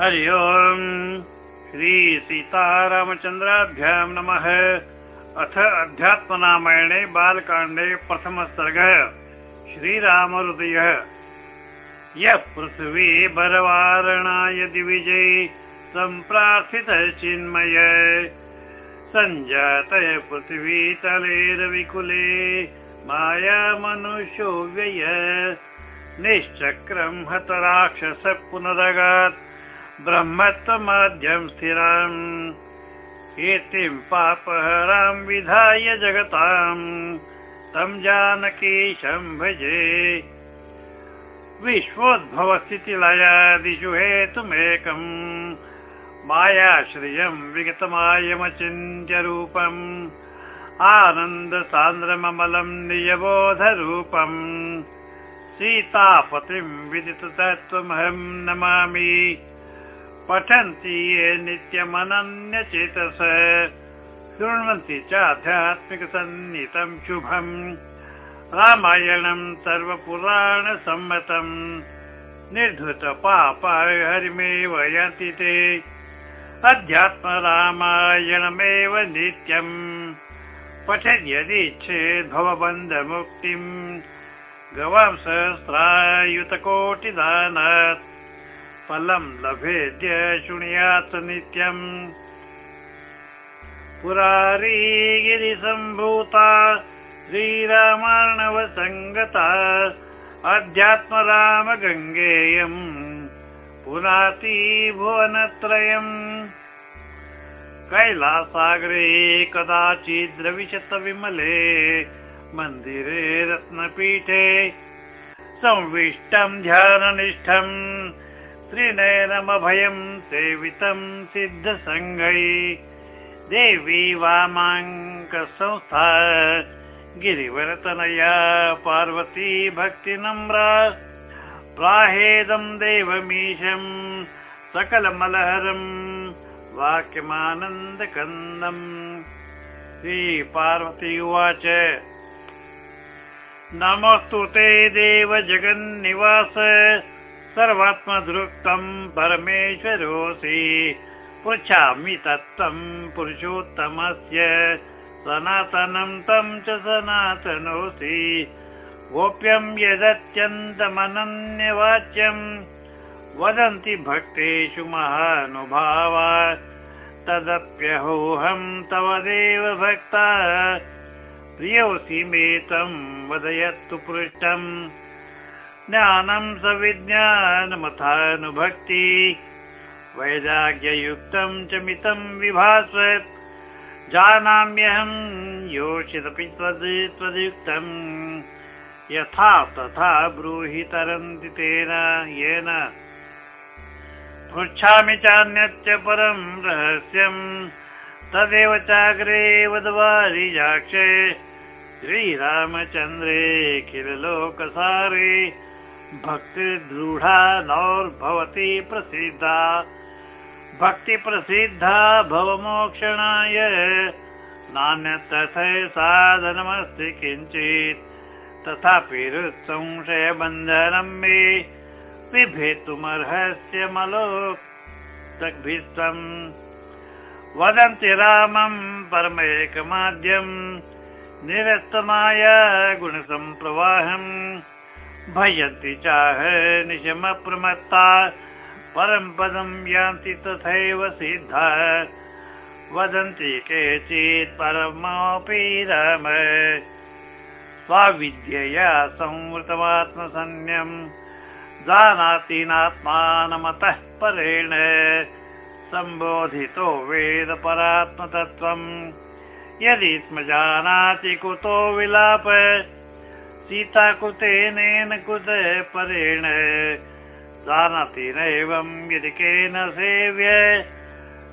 हरि ओम्। श्रीसीतारामचन्द्राभ्यां नमः। अथ अध्यात्मरामायणे बालकाण्डे प्रथमसर्गः। श्रीरामहृदयः। यः पृथिवी बरवारणाय दिविजय सम्प्रार्थितः चिन्मय। सञ्जातय पृथिवी माया मनुष्यो व्यय। निश्चक्रं हत राक्षस पुनरगात् ब्रह्मत्वमाद्यं स्थिराम् एतिं पापहरां विधाय जगताम्। तं जानकीशं भजे विश्वोद्भवस्थितिलयादिषु हेतुमेकम्। मायाश्रियं विगतमायमचिन्त्य रूपम् आनन्दसान्द्रममलं निजबोधरूपम् सीतापतिं विदिततत्त्वमहं नमामि पठन्ति ये नित्यमनन्यचेतस। शृण्वन्ति चाध्यात्मिकसन्नितं शुभम्। रामायणं सर्वपुराणसम्मतम्। निर्धृतपापाय हरिमेव यान्ति ते। अध्यात्मरामायणमेव नित्यम्। पठन् यदिच्छेद् भवबन्धमुक्तिम् गवां सहस्रायुतकोटिदानात् फलं लभेद्य शृणुयात् नित्यम्। पुरारीगिरिसम्भूता श्रीरामार्णवसङ्गता अध्यात्मरामगङ्गेयम् पुनाति भुवनत्रयम्। कैलासागरे कदाचिद्रविशतविमले मन्दिरे रत्नपीठे संविष्टं ध्याननिष्ठम् त्रिनयनमभयं सेवितं सिद्धसङ्गै। देवी वामाङ्कसंस्था गिरिवरतनया पार्वती भक्तिनम्रा प्राहेदं देवमीशं सकलमलहरं वाक्यमानन्दकन्दम्। श्रीपार्वती उवाच। नमोऽस्तु ते देव सर्वात्मधृक्तं परमेश्वरोऽसि। पृच्छामि तत्त्वं पुरुषोत्तमस्य। सनातनं तं च सनातनोऽसि। गोप्यं यदत्यन्तमनन्यवाच्यं। वदन्ति भक्तेषु महानुभावा। तदप्यहोऽहं तव देव भक्ता प्रियोऽसि मे तं वदयत्तु पृष्ठम् ज्ञानं सविज्ञानमथानुभक्ति। वैराग्ययुक्तं च मितं विभास्वत् जानाम्यहं योषितपि त्वद्युक्तम् यथा तथा ब्रूहि तरन्ति तेन येन। पृच्छामि चान्यच्च परं रहस्यम् तदेव चाग्रे वदवारिजाक्षे श्रीरामचन्द्रे किल लोकसारे भक्तिदृढा नौर्भवति प्रसिद्धा। भक्तिप्रसिद्धा भवमोक्षणाय। नान्यतथ साधनमस्ति किञ्चित्। तथापि हृत्संशयबन्धनं मे विभेतुमर्हस्य वदन्ति रामं परमेकमाद्यम् निरस्तमाया गुणसम्प्रवाहम् भयन्ति चाह निशमप्रमत्ता परं पदं यान्ति तथैव सिद्धा। वदन्ति केचित् परमोऽपि राम। स्वाविद्यया संवृतमात्मसन्न्यम् जानाति नात्मानमतः परेण। सम्बोधितो वेद परात्मतत्त्वम् यदि स्म जानाति कुतो विलाप सीता कुतेन कुत परेण। जानाति नैवं यदि केन सेव्य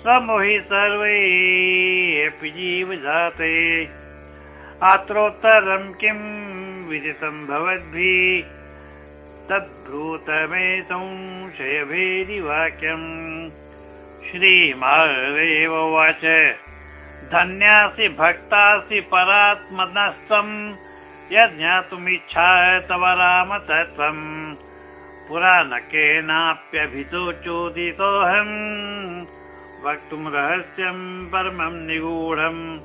समोहि सर्वैः जीवजाते। अत्रोत्तरं किं विदितं भवद्भिः तद्ब्रूत मे संशयभेदिवाक्यम् श्रीमादेव उवाच धन्यासि भक्तासि परात्मनस्तम् यज्ञातुमिच्छा तव राम तत्त्वम् पुरा न केनाप्यभितो चोदितोऽहम् वक्तुम् रहस्यम् परमम् निगूढम्।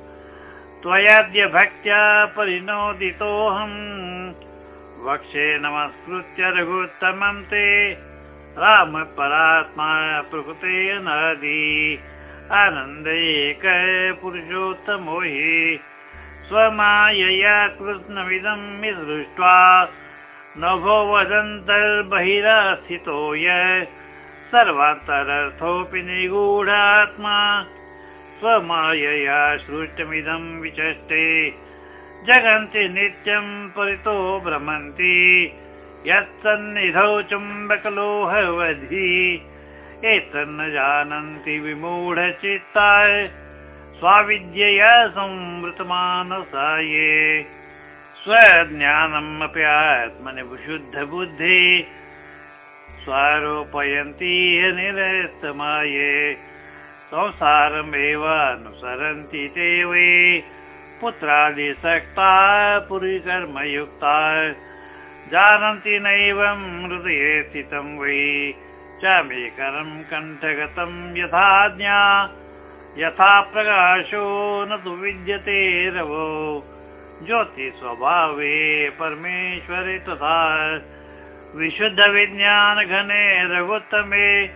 त्वयाद्य भक्त्या परिणोदितोऽहम्। वक्षे नमस्कृत्य रघुत्तमम् ते। राम परात्मा प्रकृते नदी आनन्दैक पुरुषोत्तमो हि स्वमायया कृष्णमिदम् दृष्ट्वा नभो वदन्तर्बहिरास्थितो य सर्वान्तरर्थोऽपि निगूढात्मा। स्वमायया सृष्टमिदम् विचष्टे। जगन्ति नित्यम् परितो भ्रमन्ति। यत्सन्निधौ चुम्बकलोहवधि। एतन्न जानन्ति विमूढचित्ताय स्वाविद्यया संवृतमानसाये। स्वज्ञानम् अपि आत्मनि विशुद्धबुद्धि स्वारोपयन्ति निरस्तमाये। संसारमेव अनुसरन्ति ते वै। पुत्रादिसक्ता पुरीकर्मयुक्ता। जानन्ति नैवं हृदये स्थितं वै। चामेकरं कण्ठगतं यथा ज्ञा यथा प्रकाशो न तु विद्यते रवो ज्योतिस्वभावे परमेश्वरे तथा विशुद्धविज्ञानघने रघुत्तमे।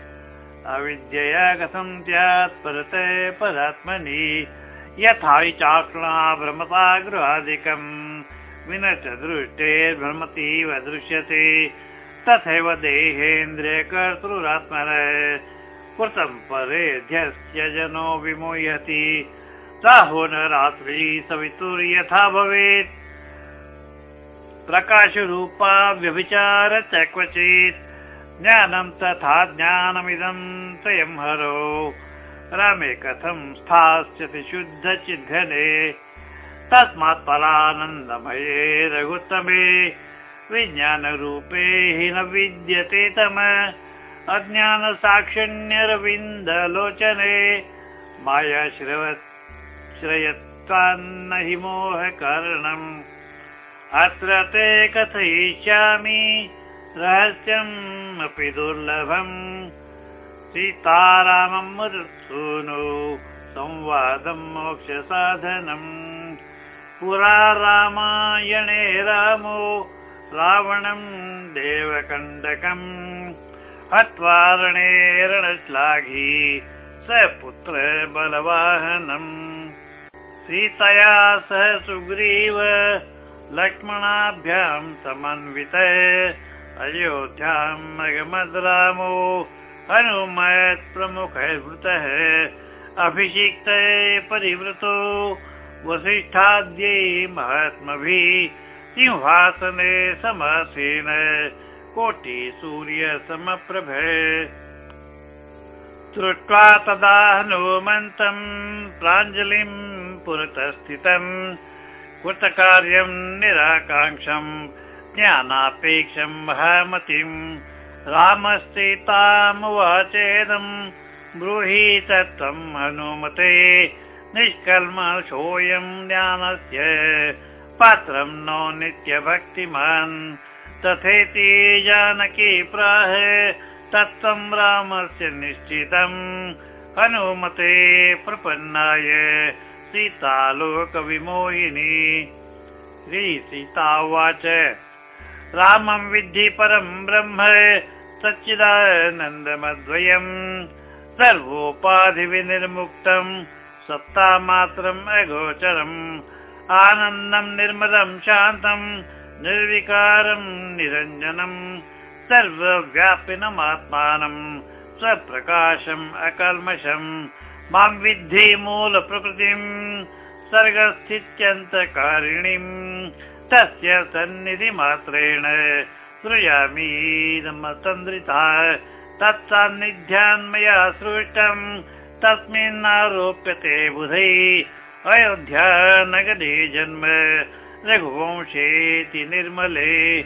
अविद्यया कथं स्यात् परते परात्मनि। यथा चाक्ला भ्रमता गृहादिकम् विनश्च दृष्टे भ्रमतीव दृश्यते। तथैव देहेन्द्रिय कर्तृरात्मन कृतं परेध्यस्य जनो विमुह्यति। साहो न रात्रि सवितुर्यथा भवेत्। प्रकाशरूपा व्यभिचार च क्वचित्। ज्ञानं तथा ज्ञानमिदं स्वयं हरो रामे कथं स्थास्यति शुद्धचिद्घने तस्मात् परानन्दमये रघुत्तमे। विज्ञानरूपे हि न विद्यते तम अज्ञानसाक्षिण्यरविन्दलोचने। मायाश्रवत् श्रयत्वान्न हि मोहकारणम्। अत्र ते कथयिष्यामि। रहस्यम् अपि दुर्लभम्। सीतारामम् मृत्सूनो संवादम् मोक्षसाधनम्। पुरा रामायणे रामो। रावणम् देवकण्डकम् रणश्लाघी स पुत्र बलवाहनम् सीतया सह सुग्रीव लक्ष्मणाभ्याम् समन्वित अयोध्याम् अगमद् रामो हनुमत् प्रमुखभृतः अभिषिक्त परिवृतो वसिष्ठाद्यै महात्मभिः सिंहासने समासेन कोटि सूर्य समप्रभ दृष्ट्वा तदा हनुमन्तम् प्राञ्जलिम् पुरतः स्थितम् कृतकार्यम् निराकाङ्क्षम् ज्ञानापेक्षम् महामतिम् रामस्थितामुवाचेदम् ब्रूहि तत्त्वम् हनुमते। निष्कल्मषोऽयम् ज्ञानस्य पात्रं नो नित्यभक्तिमान् तथेति जानकी प्राह तत्त्वं रामस्य निश्चितम्। हनुमते प्रपन्नाय सीतालोकविमोहिनी। श्रीसीता उवाच। रामं विद्धि परं ब्रह्म सच्चिदानन्दमद्वयम्। सर्वोपाधिविनिर्मुक्तम् सत्तामात्रम् अगोचरम्। आनन्दम् निर्मलम् शान्तम् निर्विकारम् निरञ्जनम् सर्वव्यापिनमात्मानम् स्वप्रकाशम् अकल्मषम् मां विद्धि मूलप्रकृतिम् सर्गस्थित्यन्तकारिणीम् तस्य सन्निधिमात्रेण सृजामीदमतन्द्रिता तत्सान्निध्यान्मया सृष्टम् तस्मिन्नारोप्यते बुधै अयोध्या नगरे जन्म रघुवंशेति निर्मले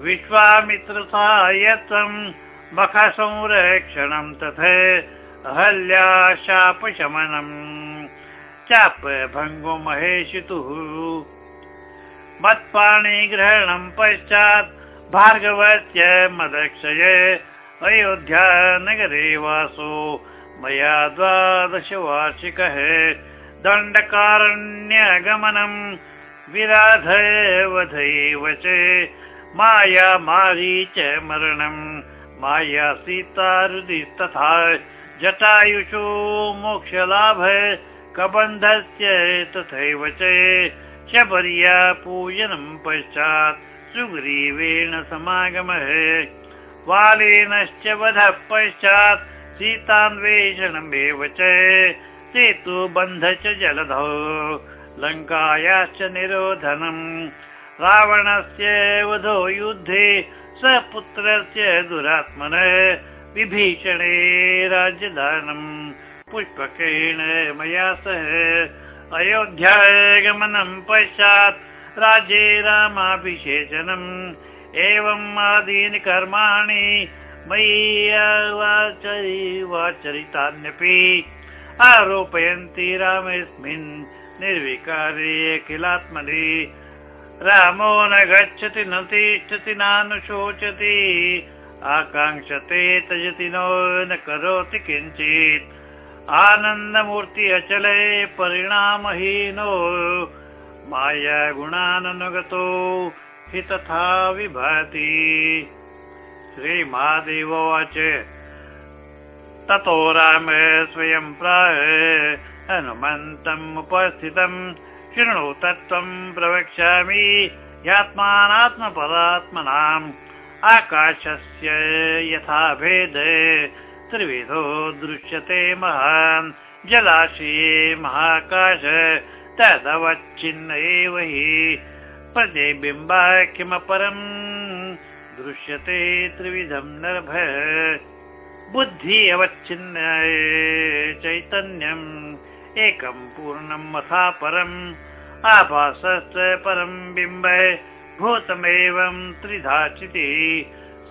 विश्वामित्रसायत्वम् मखसंरक्षणम् तथा अहल्या शापशमनम् चापभङ्गो महेशितुः। मत्पाणिग्रहणम् पश्चात् भार्गवस्य मदक्षये अयोध्या नगरे वासो। मया द्वादशवार्षिकः दण्डकारण्यगमनम् विराधवधैव च। माया मारी च मरणम् माया सीतारुदिस्तथा जटायुषो मोक्षलाभ कबन्धस्य तथैव च। शबर्या पूजनं पश्चात् सुग्रीवेण समागमः। बालेनश्च वधः पश्चात् सीतान्वेषणमेव च। सेतुबन्ध च जलधौ लङ्कायाश्च निरोधनम्। रावणस्य वधो युद्धे सपुत्रस्य दुरात्मनः विभीषणे राज्यदानम्। पुष्पकेण मया सह अयोध्यागमनम् पश्चात् राज्ये रामाभिषेचनम्। एवम् आदीनि कर्माणि मयि वाचरितान्यपि। आरोपयन्ति रामेऽस्मिन् निर्विकारे किलात्मनि रामो न गच्छति न तिष्ठति नानुशोचति आकाङ्क्षते त्यजति नो न करोति किञ्चित्। आनन्दमूर्ति अचले परिणामहीनो। माया गुणाननुगतो हि तथा विभाति श्रीमहादेवोवाच। ततो राम स्वयं प्राह हनुमन्तम् उपस्थितम्। शृणु तत्त्वम् प्रवक्ष्यामि ह्यात्मानात्मपरात्मनाम् आकाशस्य यथा भेद त्रिविधो दृश्यते महान्। जलाशये महाकाश तदवच्छिन्न एव हि। प्रतिबिम्बा किमपरम्? दृश्यते त्रिविधम् नर्भ। बुद्धि अवच्छिन्न चैतन्यम् एकं पूर्णम् अथा परम् आभासश्च परम् बिम्ब भूतमेवं त्रिधाचिति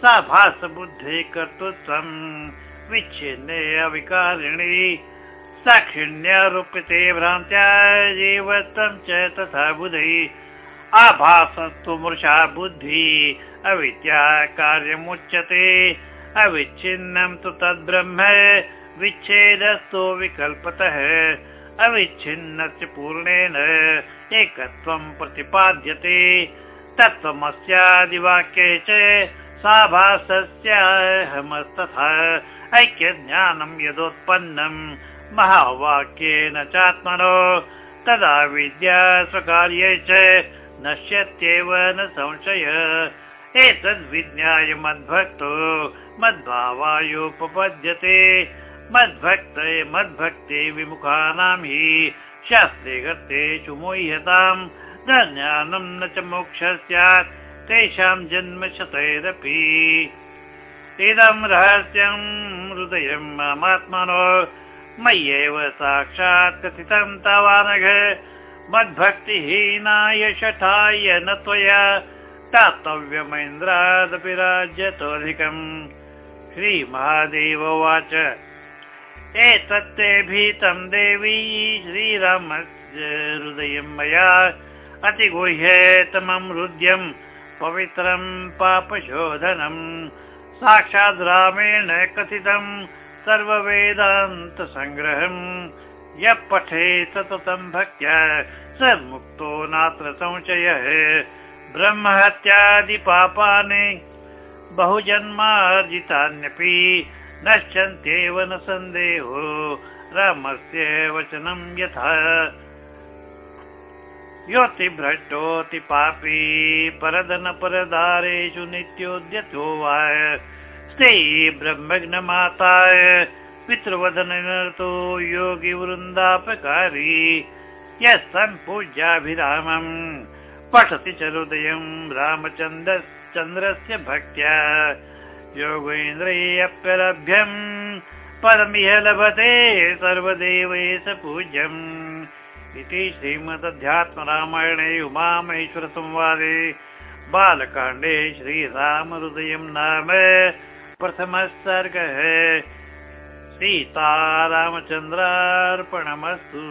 सा भासबुद्धे कर्तृत्वम् विच्छिन्ने अविकारिणि भ्रान्त्या जीवत्वं च तथा बुधै आभासस्तु मृषा बुद्धि अविद्या कार्यमुच्यते अविच्छिन्नं तु तद्ब्रह्म विच्छेदस्तु विकल्पतः अविच्छिन्नस्य पूर्णेन एकत्वं प्रतिपाद्यते। तत्त्वमस्यादिवाक्ये च साभासस्याहमस्तथा ऐक्यज्ञानं यदोत्पन्नं महावाक्येन चात्मनो। तदा विद्या स्वकार्ये च नश्यत्येव न संशय। एतद्विज्ञाय मद्भक्तो मद्भावायोपपद्यते मद्भक्ते मद्भक्ते विमुखानां हि शास्त्रे गतेषु मुह्यताम् न ज्ञानं न च मोक्ष स्यात् तेषां जन्म शतैरपि। इदं रहस्यं हृदयं ममात्मनो मय्येव साक्षात् कथितं तवानघ। मद्भक्तिहीनाय शठाय न त्वया दातव्यमेन्द्रादपि राज्यतोऽधिकम् श्रीमहादेव उवाच एतत्ते भीतं देवी श्रीरामस्य हृदयं मया अतिगुह्येतमं हृद्यं पवित्रं पापशोधनम् साक्षात् रामेण कथितं सर्ववेदान्तसङ्ग्रहम् यः पठे सततं भक्त्या स मुक्तो नात्र संशयः। ब्रह्महत्यादिपापानि बहुजन्मार्जितान्यपि नश्यन्त्येव न सन्देहो। रामस्य वचनं यथा। योतिभ्रष्टोति पापी परदन परदारेषु नित्योद्यतो वा स्ते ब्रह्मज्ञमाताय पितृवदनतो योगी वृन्दापकारी। यः सम्पूज्याभिरामम् पठति च हृदयं रामचन्द्रस्य भक्त्या योगेन्द्रय्यप्यलभ्यम् परमिह लभते सर्वदेवै स पूज्यम् इति श्रीमदध्यात्मरामायणे उमामहेश्वरसंवादे बालकाण्डे श्रीरामहृदयं नाम प्रथमः सर्गः सीतारामचन्द्रार्पणमस्तु